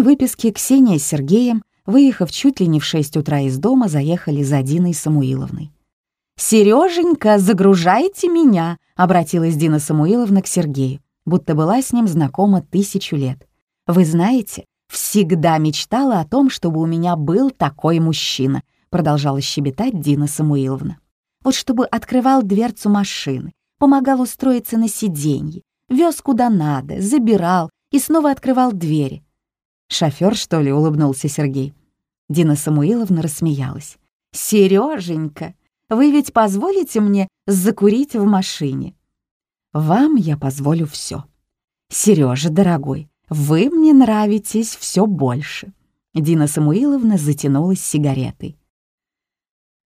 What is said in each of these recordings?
День выписки Ксения с Сергеем, выехав чуть ли не в 6 утра из дома, заехали за Диной Самуиловной. «Серёженька, загружайте меня!» — обратилась Дина Самуиловна к Сергею, будто была с ним знакома тысячу лет. «Вы знаете, всегда мечтала о том, чтобы у меня был такой мужчина», — продолжала щебетать Дина Самуиловна. «Вот чтобы открывал дверцу машины, помогал устроиться на сиденье, вез куда надо, забирал и снова открывал двери». «Шофёр, что ли?» — улыбнулся Сергей. Дина Самуиловна рассмеялась. «Серёженька, вы ведь позволите мне закурить в машине?» «Вам я позволю все. Сережа, дорогой, вы мне нравитесь все больше». Дина Самуиловна затянулась сигаретой.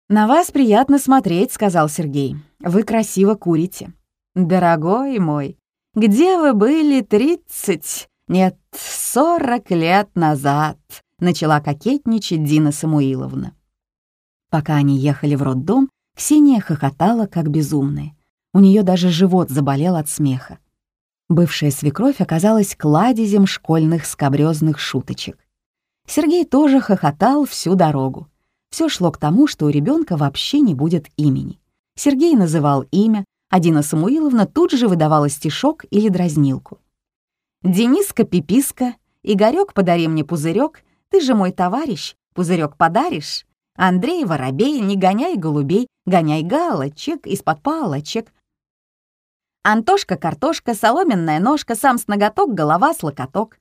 «На вас приятно смотреть», — сказал Сергей. «Вы красиво курите». «Дорогой мой, где вы были тридцать, нет, сорок лет назад?» — начала кокетничать Дина Самуиловна. Пока они ехали в роддом, Ксения хохотала, как безумная. У нее даже живот заболел от смеха. Бывшая свекровь оказалась кладезем школьных скобрёзных шуточек. Сергей тоже хохотал всю дорогу. Все шло к тому, что у ребенка вообще не будет имени. Сергей называл имя, а Дина Самуиловна тут же выдавала стишок или дразнилку. «Дениска-пиписка, Игорёк, подари мне пузырек, ты же мой товарищ, пузырек подаришь?» Андрей Воробей, не гоняй голубей, гоняй галочек из-под палочек. Антошка-картошка, соломенная ножка, сам с ноготок, голова с локоток.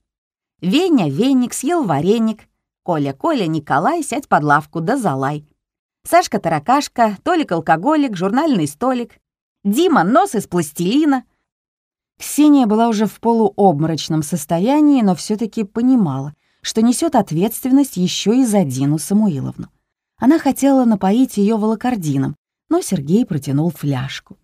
Веня веник, съел вареник. Коля-Коля, Николай, сядь под лавку, да залай. Сашка-таракашка, Толик-алкоголик, журнальный столик. Дима, нос из пластилина. Ксения была уже в полуобморочном состоянии, но все таки понимала, что несет ответственность еще и за Дину Самуиловну. Она хотела напоить ее волокордином, но Сергей протянул фляжку.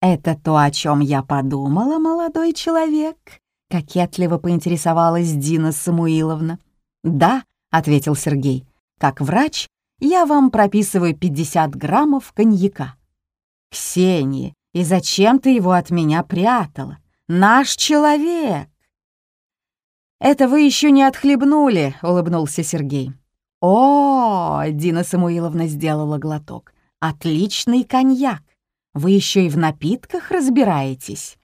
«Это то, о чем я подумала, молодой человек?» — кокетливо поинтересовалась Дина Самуиловна. «Да», — ответил Сергей, — «как врач я вам прописываю 50 граммов коньяка». «Ксения, и зачем ты его от меня прятала? Наш человек!» «Это вы еще не отхлебнули», — улыбнулся Сергей. «О, — Дина Самуиловна сделала глоток, — отличный коньяк. Вы еще и в напитках разбираетесь.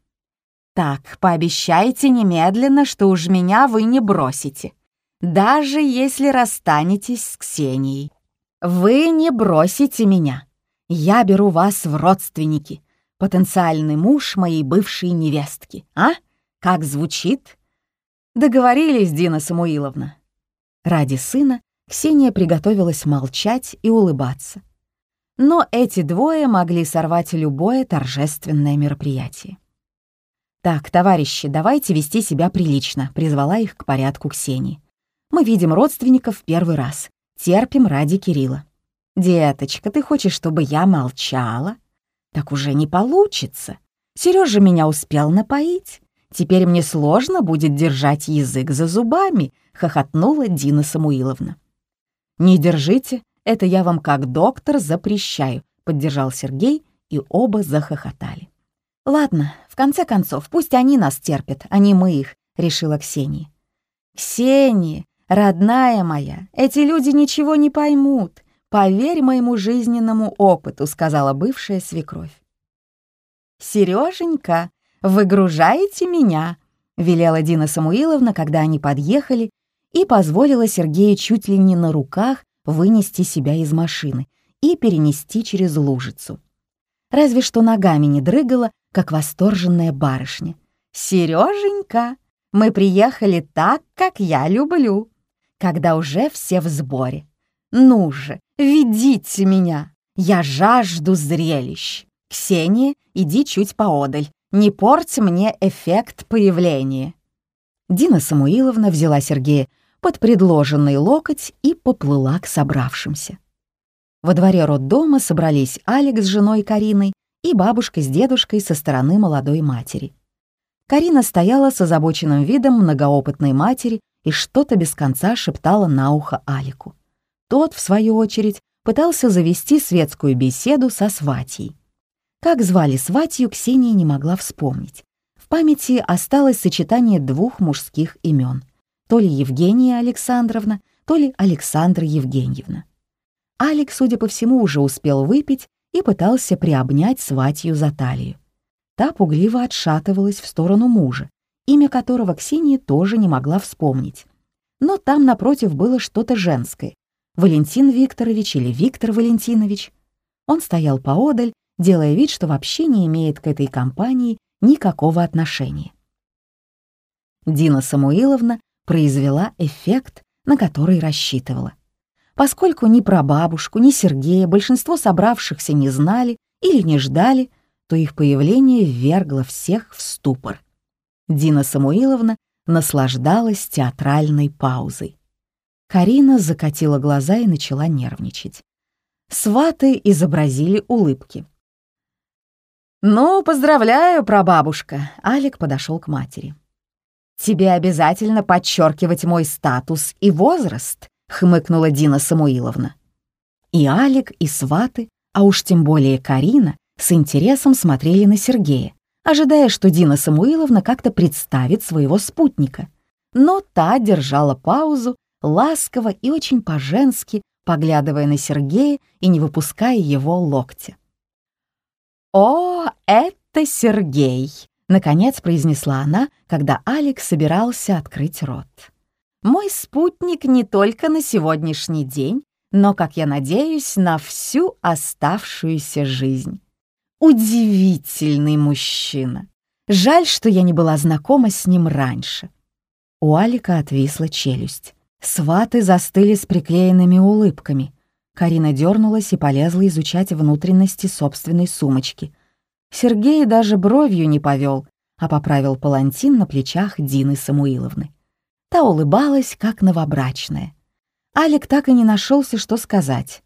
Так, пообещайте немедленно, что уж меня вы не бросите, даже если расстанетесь с Ксенией. Вы не бросите меня. Я беру вас в родственники, потенциальный муж моей бывшей невестки. А? Как звучит? Договорились, Дина Самуиловна. Ради сына Ксения приготовилась молчать и улыбаться. Но эти двое могли сорвать любое торжественное мероприятие. «Так, товарищи, давайте вести себя прилично», — призвала их к порядку Ксении. «Мы видим родственников в первый раз. Терпим ради Кирилла». «Деточка, ты хочешь, чтобы я молчала?» «Так уже не получится. Сережа меня успел напоить. Теперь мне сложно будет держать язык за зубами», — хохотнула Дина Самуиловна. «Не держите, это я вам как доктор запрещаю», — поддержал Сергей, и оба захохотали. «Ладно, в конце концов, пусть они нас терпят, а не мы их», — решила Ксения. «Ксения, родная моя, эти люди ничего не поймут. Поверь моему жизненному опыту», — сказала бывшая свекровь. «Сереженька, выгружаете меня», — велела Дина Самуиловна, когда они подъехали и позволила Сергею чуть ли не на руках вынести себя из машины и перенести через лужицу. Разве что ногами не дрыгала, как восторженная барышня. «Сереженька, мы приехали так, как я люблю, когда уже все в сборе. Ну же, ведите меня, я жажду зрелищ. Ксения, иди чуть поодаль, не порть мне эффект появления». Дина Самуиловна взяла Сергея под предложенный локоть и поплыла к собравшимся. Во дворе роддома собрались Алекс с женой Кариной и бабушка с дедушкой со стороны молодой матери. Карина стояла с озабоченным видом многоопытной матери и что-то без конца шептала на ухо Алику. Тот, в свою очередь, пытался завести светскую беседу со сватьей. Как звали сватью, Ксения не могла вспомнить. В памяти осталось сочетание двух мужских имен — То ли Евгения Александровна, то ли Александра Евгеньевна. Алекс, судя по всему, уже успел выпить и пытался приобнять сватью за талию. Та пугливо отшатывалась в сторону мужа, имя которого Ксения тоже не могла вспомнить. Но там напротив было что-то женское. Валентин Викторович или Виктор Валентинович. Он стоял поодаль, делая вид, что вообще не имеет к этой компании никакого отношения. Дина Самуиловна произвела эффект, на который рассчитывала. Поскольку ни про бабушку, ни Сергея большинство собравшихся не знали или не ждали, то их появление ввергло всех в ступор. Дина Самуиловна наслаждалась театральной паузой. Карина закатила глаза и начала нервничать. Сваты изобразили улыбки. «Ну, поздравляю, прабабушка!» — Алик подошел к матери. «Тебе обязательно подчеркивать мой статус и возраст», — хмыкнула Дина Самуиловна. И Алик, и сваты, а уж тем более Карина, с интересом смотрели на Сергея, ожидая, что Дина Самуиловна как-то представит своего спутника. Но та держала паузу, ласково и очень по-женски, поглядывая на Сергея и не выпуская его локтя. «О, это Сергей!» — наконец произнесла она, когда Алекс собирался открыть рот. «Мой спутник не только на сегодняшний день, но, как я надеюсь, на всю оставшуюся жизнь. Удивительный мужчина. Жаль, что я не была знакома с ним раньше». У Алика отвисла челюсть. Сваты застыли с приклеенными улыбками. Карина дернулась и полезла изучать внутренности собственной сумочки. Сергей даже бровью не повел, а поправил палантин на плечах Дины Самуиловны. Та улыбалась, как новобрачная. Алик так и не нашелся, что сказать.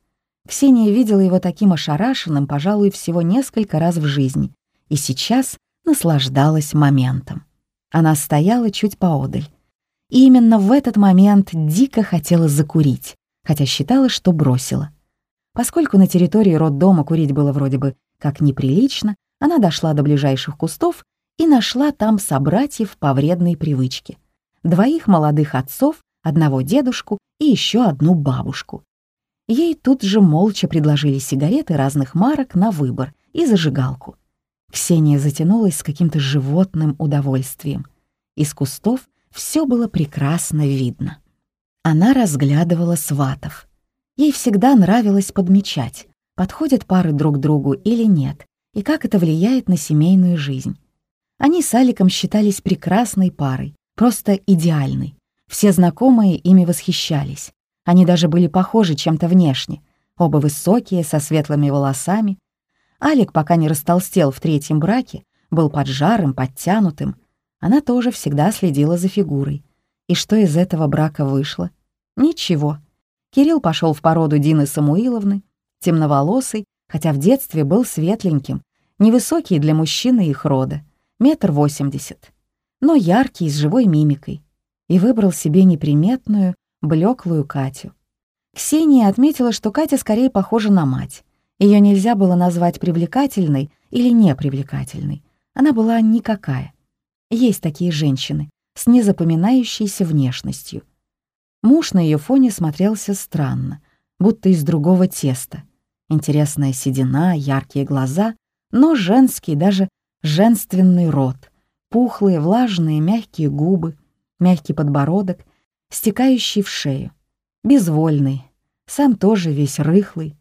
Ксения видела его таким ошарашенным, пожалуй, всего несколько раз в жизни, и сейчас наслаждалась моментом. Она стояла чуть поодаль. И именно в этот момент дико хотела закурить, хотя считала, что бросила. Поскольку на территории роддома курить было вроде бы как неприлично, она дошла до ближайших кустов и нашла там собратьев по вредной привычке. Двоих молодых отцов, одного дедушку и еще одну бабушку. Ей тут же молча предложили сигареты разных марок на выбор и зажигалку. Ксения затянулась с каким-то животным удовольствием. Из кустов все было прекрасно видно. Она разглядывала сватов. Ей всегда нравилось подмечать, подходят пары друг другу или нет, и как это влияет на семейную жизнь. Они с Аликом считались прекрасной парой, просто идеальной. Все знакомые ими восхищались. Они даже были похожи чем-то внешне. Оба высокие, со светлыми волосами. Алик, пока не растолстел в третьем браке, был поджарым, подтянутым. Она тоже всегда следила за фигурой. И что из этого брака вышло? Ничего. Кирилл пошел в породу Дины Самуиловны, темноволосый, хотя в детстве был светленьким, невысокий для мужчины их рода, метр восемьдесят, но яркий, с живой мимикой, и выбрал себе неприметную, блеклую Катю. Ксения отметила, что Катя скорее похожа на мать. Ее нельзя было назвать привлекательной или непривлекательной. Она была никакая. Есть такие женщины с незапоминающейся внешностью. Муж на ее фоне смотрелся странно, будто из другого теста. Интересная седина, яркие глаза, но женский, даже женственный рот, пухлые, влажные, мягкие губы, мягкий подбородок, стекающий в шею, безвольный, сам тоже весь рыхлый.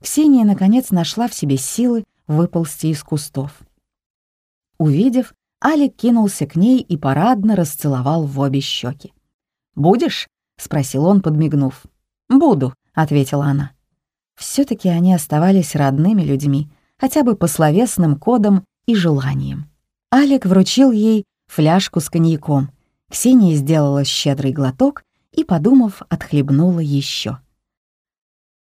Ксения, наконец, нашла в себе силы выползти из кустов. Увидев, Алик кинулся к ней и парадно расцеловал в обе щеки. «Будешь?» — спросил он, подмигнув. «Буду», — ответила она все таки они оставались родными людьми, хотя бы по словесным кодам и желаниям. Алик вручил ей фляжку с коньяком. Ксения сделала щедрый глоток и, подумав, отхлебнула еще.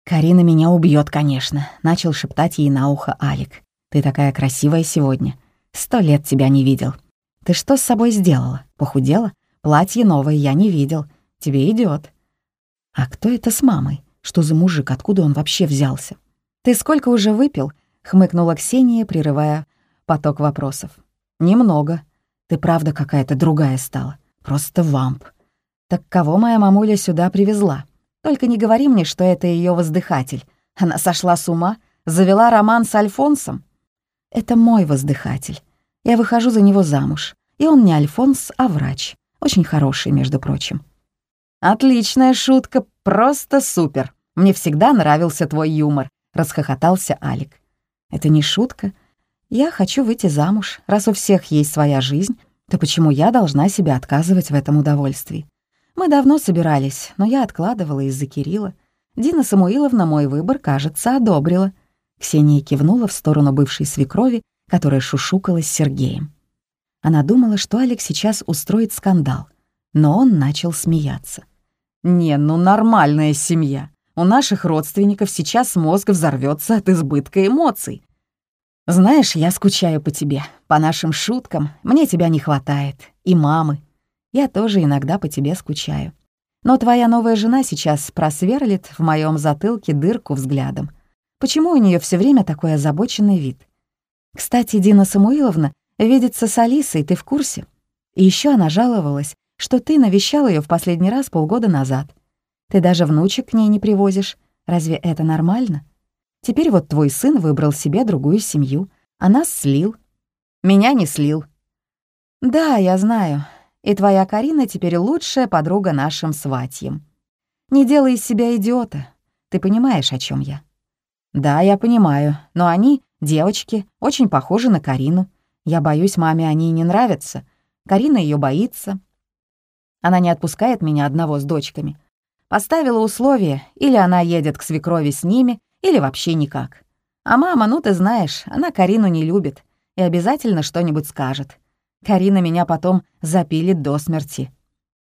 «Карина меня убьет, конечно», — начал шептать ей на ухо Алик. «Ты такая красивая сегодня. Сто лет тебя не видел. Ты что с собой сделала? Похудела? Платье новое я не видел. Тебе идет. А кто это с мамой? Что за мужик? Откуда он вообще взялся? «Ты сколько уже выпил?» — хмыкнула Ксения, прерывая поток вопросов. «Немного. Ты правда какая-то другая стала. Просто вамп. Так кого моя мамуля сюда привезла? Только не говори мне, что это ее воздыхатель. Она сошла с ума, завела роман с Альфонсом. Это мой воздыхатель. Я выхожу за него замуж. И он не Альфонс, а врач. Очень хороший, между прочим. Отличная шутка, просто супер. Мне всегда нравился твой юмор, расхохотался Алик. Это не шутка. Я хочу выйти замуж. Раз у всех есть своя жизнь, то почему я должна себя отказывать в этом удовольствии? Мы давно собирались, но я откладывала из-за Кирилла. Дина Самуиловна мой выбор, кажется, одобрила. Ксения кивнула в сторону бывшей свекрови, которая шушукалась с Сергеем. Она думала, что Алекс сейчас устроит скандал, но он начал смеяться. «Не, ну нормальная семья. У наших родственников сейчас мозг взорвется от избытка эмоций. Знаешь, я скучаю по тебе, по нашим шуткам. Мне тебя не хватает. И мамы. Я тоже иногда по тебе скучаю. Но твоя новая жена сейчас просверлит в моем затылке дырку взглядом. Почему у нее все время такой озабоченный вид? Кстати, Дина Самуиловна видится с Алисой, ты в курсе? И еще она жаловалась, что ты навещал ее в последний раз полгода назад. Ты даже внучек к ней не привозишь. Разве это нормально? Теперь вот твой сын выбрал себе другую семью, а нас слил. Меня не слил. Да, я знаю. И твоя Карина теперь лучшая подруга нашим сватьям. Не делай из себя идиота. Ты понимаешь, о чем я? Да, я понимаю, но они, девочки, очень похожи на Карину. Я боюсь, маме они не нравятся. Карина ее боится. Она не отпускает меня одного с дочками. Поставила условие, или она едет к свекрови с ними, или вообще никак. А мама, ну ты знаешь, она Карину не любит и обязательно что-нибудь скажет. Карина меня потом запилит до смерти.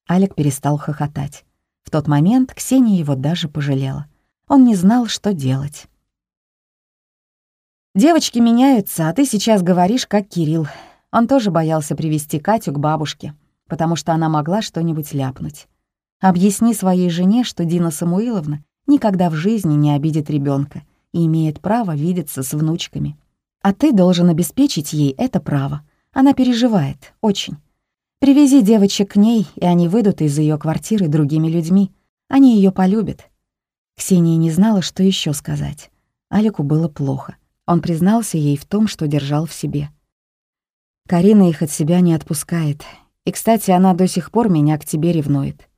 Алик перестал хохотать. В тот момент Ксения его даже пожалела. Он не знал, что делать. «Девочки меняются, а ты сейчас говоришь, как Кирилл. Он тоже боялся привести Катю к бабушке, потому что она могла что-нибудь ляпнуть. Объясни своей жене, что Дина Самуиловна никогда в жизни не обидит ребенка и имеет право видеться с внучками. А ты должен обеспечить ей это право. Она переживает, очень. Привези девочек к ней, и они выйдут из ее квартиры другими людьми. Они ее полюбят. Ксения не знала, что еще сказать. Алику было плохо. Он признался ей в том, что держал в себе. Карина их от себя не отпускает. И, кстати, она до сих пор меня к тебе ревнует.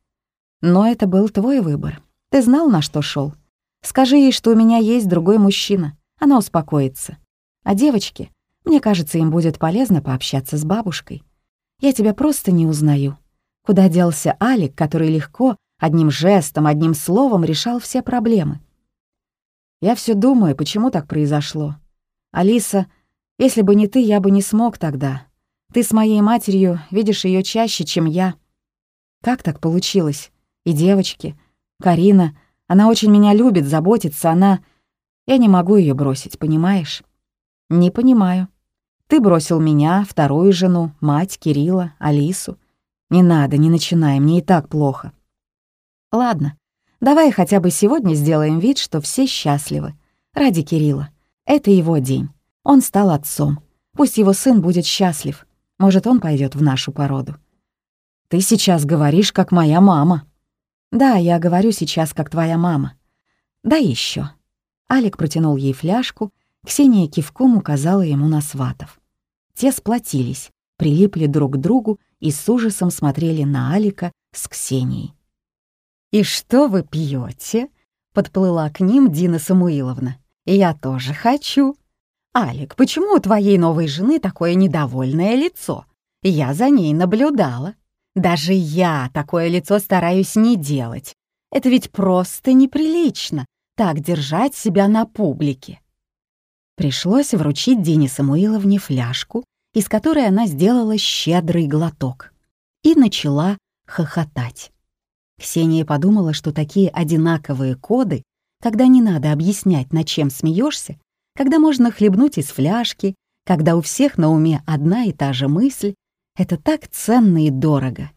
Но это был твой выбор. Ты знал, на что шел. Скажи ей, что у меня есть другой мужчина. Она успокоится. А девочки, мне кажется, им будет полезно пообщаться с бабушкой. Я тебя просто не узнаю. Куда делся Алик, который легко, одним жестом, одним словом решал все проблемы? Я все думаю, почему так произошло. Алиса, если бы не ты, я бы не смог тогда. Ты с моей матерью видишь ее чаще, чем я. Как так получилось? И девочки, Карина, она очень меня любит, заботится, она... Я не могу ее бросить, понимаешь? Не понимаю. Ты бросил меня, вторую жену, мать, Кирилла, Алису. Не надо, не начинай, мне и так плохо. Ладно, давай хотя бы сегодня сделаем вид, что все счастливы. Ради Кирилла. Это его день. Он стал отцом. Пусть его сын будет счастлив. Может, он пойдет в нашу породу. Ты сейчас говоришь, как моя мама. «Да, я говорю сейчас, как твоя мама. Да еще. Алик протянул ей фляжку, Ксения кивком указала ему на сватов. Те сплотились, прилипли друг к другу и с ужасом смотрели на Алика с Ксенией. «И что вы пьете? подплыла к ним Дина Самуиловна. «Я тоже хочу». «Алик, почему у твоей новой жены такое недовольное лицо? Я за ней наблюдала». Даже я такое лицо стараюсь не делать. Это ведь просто неприлично, так держать себя на публике. Пришлось вручить Дине Самуиловне фляжку, из которой она сделала щедрый глоток, и начала хохотать. Ксения подумала, что такие одинаковые коды, когда не надо объяснять, над чем смеешься, когда можно хлебнуть из фляжки, когда у всех на уме одна и та же мысль, это так ценно и дорого.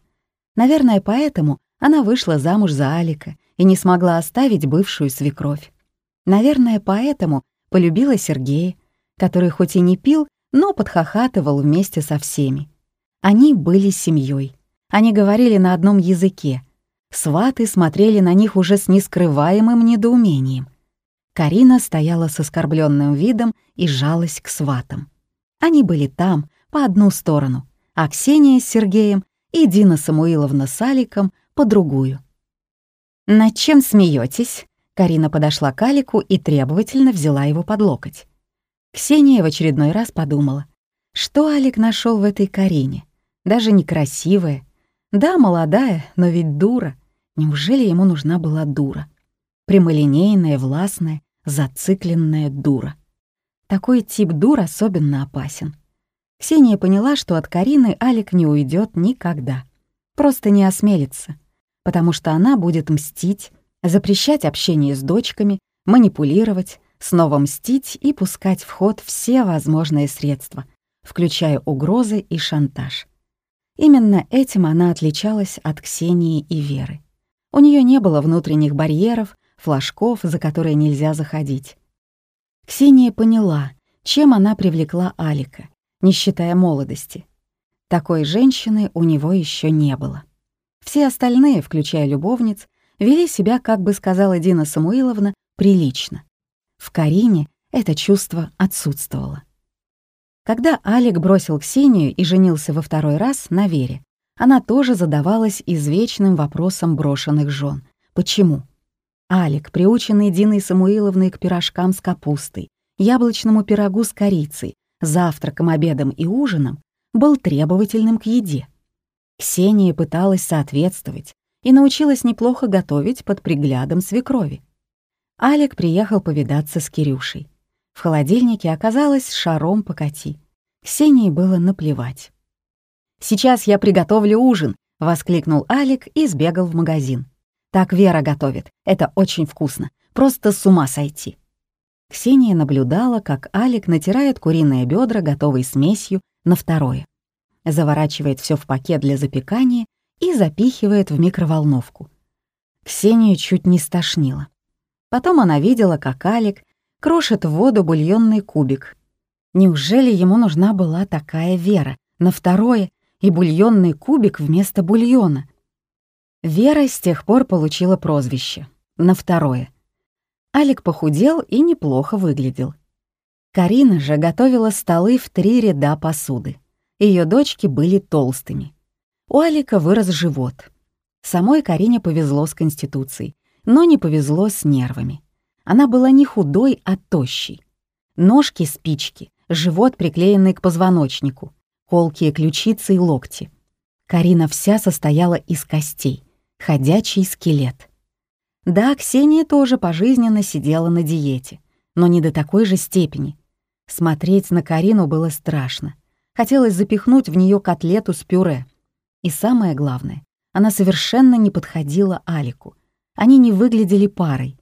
Наверное, поэтому она вышла замуж за Алика и не смогла оставить бывшую свекровь. Наверное, поэтому полюбила Сергея, который хоть и не пил, но подхохатывал вместе со всеми. Они были семьей. Они говорили на одном языке. Сваты смотрели на них уже с нескрываемым недоумением. Карина стояла с оскорбленным видом и жалась к сватам. Они были там, по одну сторону, а Ксения с Сергеем и Дина Самуиловна с Аликом по другую. «Над чем смеетесь? Карина подошла к Алику и требовательно взяла его под локоть. Ксения в очередной раз подумала, что Алик нашел в этой Карине. Даже некрасивая. Да, молодая, но ведь дура. Неужели ему нужна была дура? Прямолинейная, властная, зацикленная дура. Такой тип дур особенно опасен. Ксения поняла, что от Карины Алик не уйдет никогда. Просто не осмелится, потому что она будет мстить, запрещать общение с дочками, манипулировать, снова мстить и пускать в ход все возможные средства, включая угрозы и шантаж. Именно этим она отличалась от Ксении и Веры. У нее не было внутренних барьеров, флажков, за которые нельзя заходить. Ксения поняла, чем она привлекла Алика, не считая молодости. Такой женщины у него еще не было. Все остальные, включая любовниц, вели себя, как бы сказала Дина Самуиловна, прилично. В Карине это чувство отсутствовало. Когда Алик бросил Ксению и женился во второй раз на Вере, она тоже задавалась извечным вопросом брошенных жен. Почему? Алик, приученный Диной Самуиловной к пирожкам с капустой, яблочному пирогу с корицей, завтраком, обедом и ужином, был требовательным к еде. Ксения пыталась соответствовать и научилась неплохо готовить под приглядом свекрови. Алик приехал повидаться с Кирюшей. В холодильнике оказалось шаром покати. Ксении было наплевать. «Сейчас я приготовлю ужин», — воскликнул Алик и сбегал в магазин. «Так Вера готовит. Это очень вкусно. Просто с ума сойти». Ксения наблюдала, как Алик натирает куриные бедра готовой смесью на второе. Заворачивает все в пакет для запекания и запихивает в микроволновку. Ксению чуть не стошнило. Потом она видела, как Алик крошит в воду бульонный кубик. Неужели ему нужна была такая вера на второе и бульонный кубик вместо бульона? Вера с тех пор получила прозвище «на второе». Алик похудел и неплохо выглядел. Карина же готовила столы в три ряда посуды. Ее дочки были толстыми. У Алика вырос живот. Самой Карине повезло с конституцией, но не повезло с нервами. Она была не худой, а тощей. Ножки — спички, живот, приклеенный к позвоночнику, колкие ключицы и локти. Карина вся состояла из костей, ходячий скелет. Да, Ксения тоже пожизненно сидела на диете, но не до такой же степени. Смотреть на Карину было страшно. Хотелось запихнуть в нее котлету с пюре. И самое главное, она совершенно не подходила Алику. Они не выглядели парой.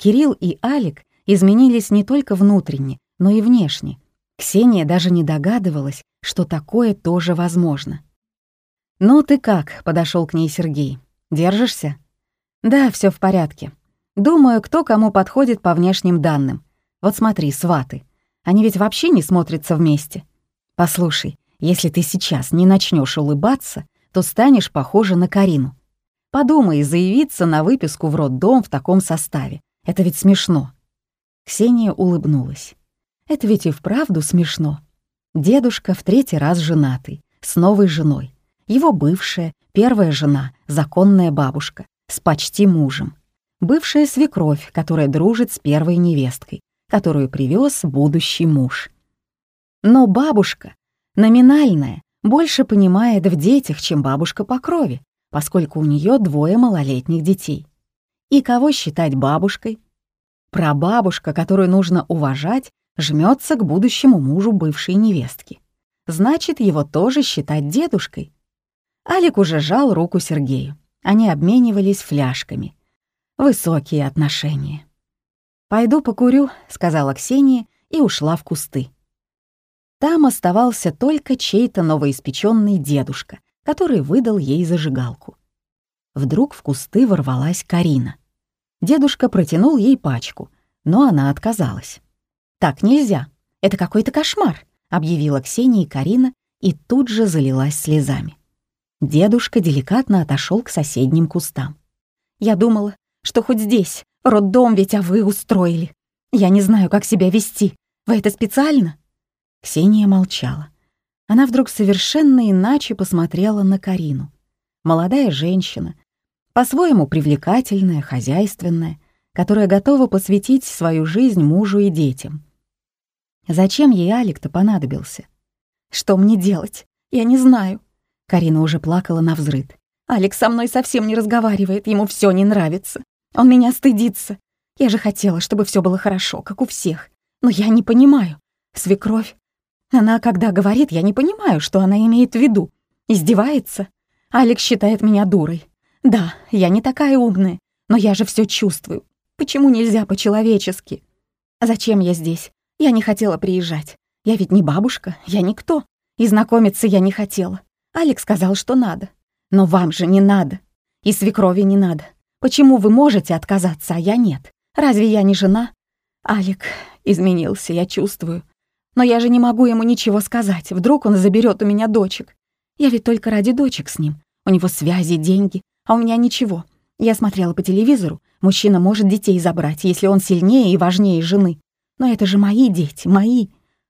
Кирилл и Алик изменились не только внутренне, но и внешне. Ксения даже не догадывалась, что такое тоже возможно. «Ну ты как?» — подошел к ней Сергей. «Держишься?» «Да, все в порядке. Думаю, кто кому подходит по внешним данным. Вот смотри, сваты. Они ведь вообще не смотрятся вместе. Послушай, если ты сейчас не начнешь улыбаться, то станешь похожа на Карину. Подумай, заявиться на выписку в роддом в таком составе. Это ведь смешно». Ксения улыбнулась. «Это ведь и вправду смешно. Дедушка в третий раз женатый, с новой женой. Его бывшая, первая жена, законная бабушка с почти мужем. Бывшая свекровь, которая дружит с первой невесткой, которую привез будущий муж. Но бабушка, номинальная, больше понимает в детях, чем бабушка по крови, поскольку у нее двое малолетних детей. И кого считать бабушкой? Прабабушка, которую нужно уважать, жмется к будущему мужу бывшей невестки. Значит, его тоже считать дедушкой. Алик уже жал руку Сергею. Они обменивались фляжками. Высокие отношения. «Пойду покурю», — сказала Ксения и ушла в кусты. Там оставался только чей-то новоиспеченный дедушка, который выдал ей зажигалку. Вдруг в кусты ворвалась Карина. Дедушка протянул ей пачку, но она отказалась. «Так нельзя. Это какой-то кошмар», — объявила Ксения и Карина и тут же залилась слезами. Дедушка деликатно отошел к соседним кустам. Я думала, что хоть здесь, роддом ведь, а вы устроили. Я не знаю, как себя вести. Вы это специально?» Ксения молчала. Она вдруг совершенно иначе посмотрела на Карину. Молодая женщина, по-своему привлекательная, хозяйственная, которая готова посвятить свою жизнь мужу и детям. Зачем ей Алик-то понадобился? «Что мне делать? Я не знаю». Карина уже плакала на взрыд. «Алекс со мной совсем не разговаривает, ему все не нравится. Он меня стыдится. Я же хотела, чтобы все было хорошо, как у всех. Но я не понимаю. Свекровь. Она, когда говорит, я не понимаю, что она имеет в виду. Издевается. Алекс считает меня дурой. Да, я не такая умная, но я же все чувствую. Почему нельзя по-человечески? Зачем я здесь? Я не хотела приезжать. Я ведь не бабушка, я никто. И знакомиться я не хотела. Алекс сказал, что надо. Но вам же не надо. И свекрови не надо. Почему вы можете отказаться, а я нет? Разве я не жена? Алик изменился, я чувствую. Но я же не могу ему ничего сказать. Вдруг он заберет у меня дочек. Я ведь только ради дочек с ним. У него связи, деньги, а у меня ничего. Я смотрела по телевизору. Мужчина может детей забрать, если он сильнее и важнее жены. Но это же мои дети, мои.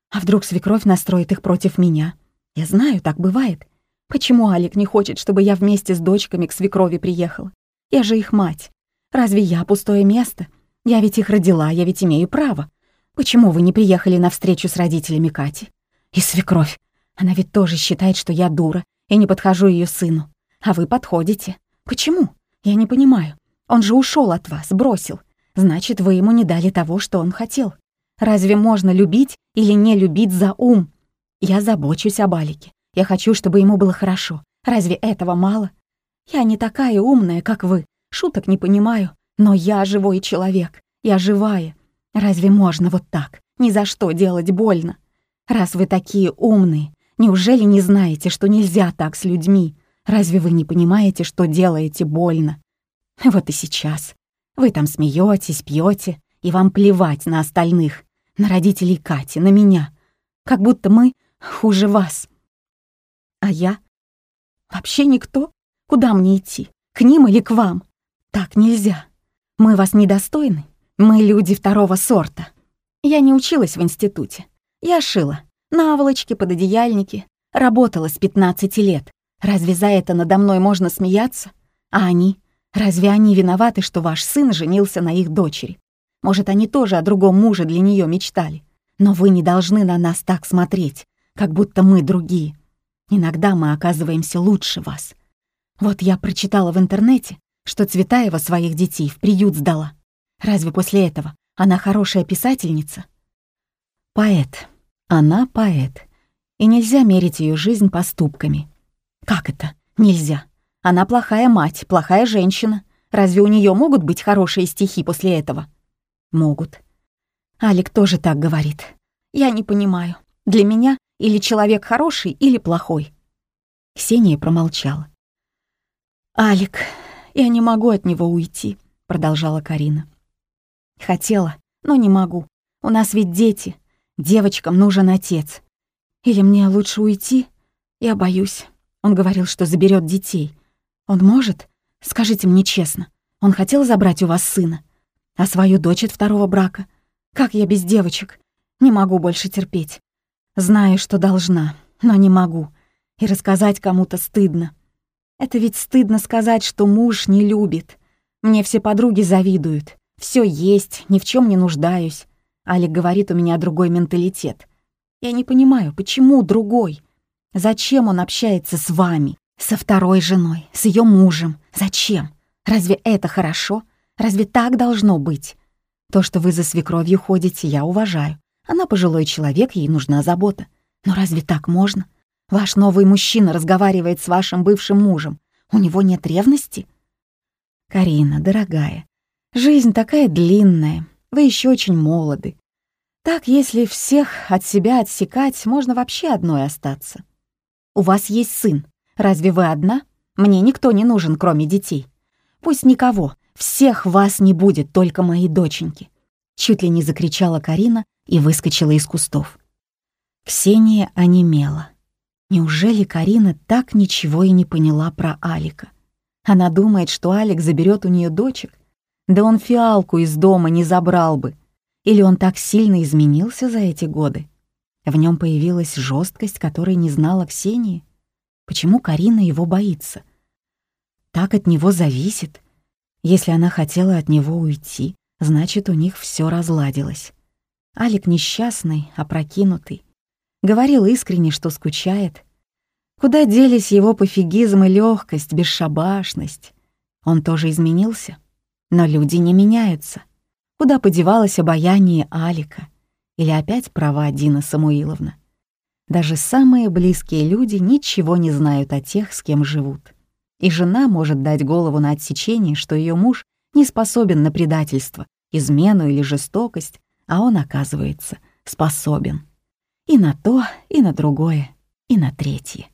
А вдруг свекровь настроит их против меня? Я знаю, так бывает. Почему Алик не хочет, чтобы я вместе с дочками к свекрови приехала? Я же их мать. Разве я пустое место? Я ведь их родила, я ведь имею право. Почему вы не приехали на встречу с родителями Кати? И свекровь. Она ведь тоже считает, что я дура и не подхожу ее сыну. А вы подходите. Почему? Я не понимаю. Он же ушел от вас, бросил. Значит, вы ему не дали того, что он хотел. Разве можно любить или не любить за ум? Я забочусь об Алике. Я хочу, чтобы ему было хорошо. Разве этого мало? Я не такая умная, как вы. Шуток не понимаю. Но я живой человек, я живая. Разве можно вот так, ни за что делать больно? Раз вы такие умные, неужели не знаете, что нельзя так с людьми? Разве вы не понимаете, что делаете больно? Вот и сейчас. Вы там смеетесь, пьете, и вам плевать на остальных, на родителей Кати, на меня. Как будто мы хуже вас. А я? Вообще никто? Куда мне идти? К ним или к вам? Так нельзя. Мы вас недостойны. Мы люди второго сорта. Я не училась в институте. Я шила. Наволочки, пододеяльники. Работала с 15 лет. Разве за это надо мной можно смеяться? А они? Разве они виноваты, что ваш сын женился на их дочери? Может, они тоже о другом муже для нее мечтали? Но вы не должны на нас так смотреть, как будто мы другие. Иногда мы оказываемся лучше вас. Вот я прочитала в интернете, что Цветаева своих детей в приют сдала. Разве после этого она хорошая писательница? Поэт. Она поэт. И нельзя мерить ее жизнь поступками. Как это? Нельзя. Она плохая мать, плохая женщина. Разве у нее могут быть хорошие стихи после этого? Могут. Алик тоже так говорит. Я не понимаю. Для меня или человек хороший, или плохой. Ксения промолчала. «Алик, я не могу от него уйти», — продолжала Карина. «Хотела, но не могу. У нас ведь дети. Девочкам нужен отец. Или мне лучше уйти? Я боюсь. Он говорил, что заберет детей. Он может? Скажите мне честно. Он хотел забрать у вас сына? А свою дочь от второго брака? Как я без девочек? Не могу больше терпеть. Знаю, что должна, но не могу. И рассказать кому-то стыдно. Это ведь стыдно сказать, что муж не любит. Мне все подруги завидуют. Все есть, ни в чем не нуждаюсь. Алик говорит, у меня другой менталитет. Я не понимаю, почему другой? Зачем он общается с вами, со второй женой, с ее мужем? Зачем? Разве это хорошо? Разве так должно быть? То, что вы за свекровью ходите, я уважаю. Она пожилой человек, ей нужна забота. Но разве так можно? Ваш новый мужчина разговаривает с вашим бывшим мужем. У него нет ревности? Карина, дорогая, жизнь такая длинная, вы еще очень молоды. Так, если всех от себя отсекать, можно вообще одной остаться. У вас есть сын. Разве вы одна? Мне никто не нужен, кроме детей. Пусть никого, всех вас не будет, только мои доченьки. Чуть ли не закричала Карина и выскочила из кустов. Ксения онемела. Неужели Карина так ничего и не поняла про Алика? Она думает, что Алик заберет у нее дочек. Да он фиалку из дома не забрал бы. Или он так сильно изменился за эти годы? В нем появилась жесткость, которой не знала Ксении. Почему Карина его боится? Так от него зависит. Если она хотела от него уйти, значит, у них все разладилось. Алик несчастный, опрокинутый. Говорил искренне, что скучает. Куда делись его пофигизм и легкость, бесшабашность? Он тоже изменился? Но люди не меняются. Куда подевалось обаяние Алика? Или опять права Дина Самуиловна? Даже самые близкие люди ничего не знают о тех, с кем живут. И жена может дать голову на отсечение, что ее муж не способен на предательство, измену или жестокость, а он, оказывается, способен. И на то, и на другое, и на третье.